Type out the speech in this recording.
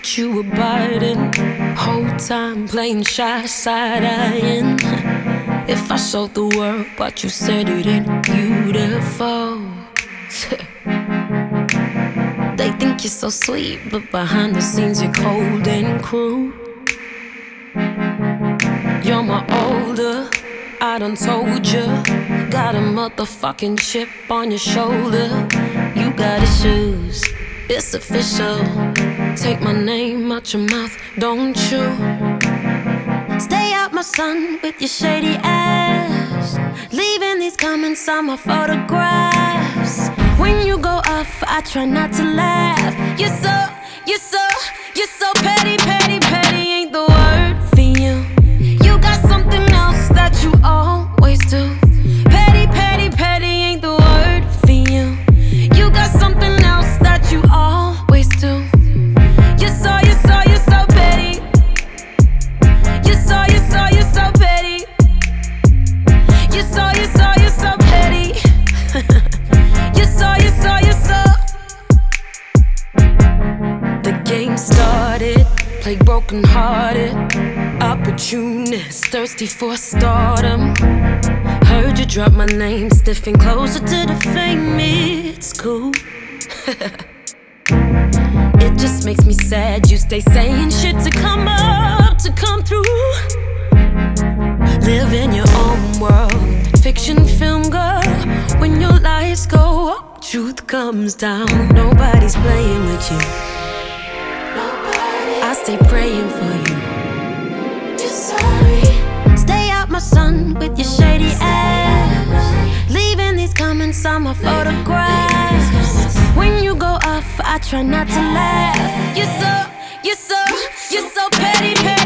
but you were biting. Whole time playing shy side eyeing. If I showed the world what you said it ain't beautiful. they think you're so sweet, but behind the scenes you're cold and cruel. You're my older, I done told you. Got a motherfucking chip on your shoulder. You got issues, it's official. Take my name out your mouth, don't you? Stay out my sun with your shady ass. Leaving these comments on my photographs. When you go off, I try not to laugh. You're so, you're so, you're so petty, petty, broken hearted. Opportunist, thirsty for stardom. Heard you drop my name, sniffing closer to the fame. It's cool. It just makes me sad. You stay saying shit to come up, to come through. Live in your own world, fiction film girl. When your lights go up, truth comes down. Nobody's playing with you. I stay praying for you. Just sorry. Stay out my sun with your shady ass. Leaving these comments on my photographs. When you go off, I try not to laugh. You're so, you're so, you're so petty, petty.